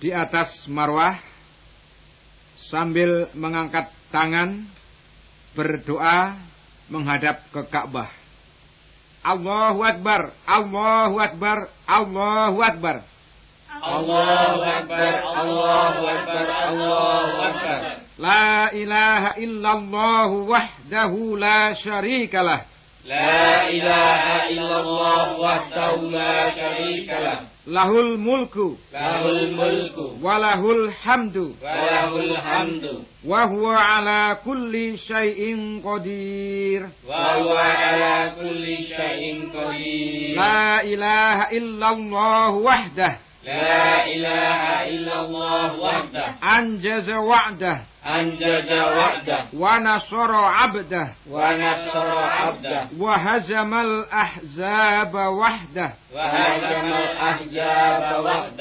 di atas marwah sambil mengangkat tangan berdoa menghadap ke Ka'bah. Allahu Akbar, Allahu Akbar, Allahu Akbar. Allahu Akbar, Allahu Akbar, Allahu Akbar. La ilaha illallah wahdahu la syarika lah. لا إله إلا الله وحده لا شريك له. له الملك له الملك وله الحمد وله الحمد وهو على كل شيء قدير. وهو على كل شيء قدير. لا إله إلا الله وحده. لا إله الله وحده. أنجز وعده. أنجز وعده. ونصر عبده. ونصر عبده. وهزم الأحزاب وحده. وهزم الأحزاب وحده.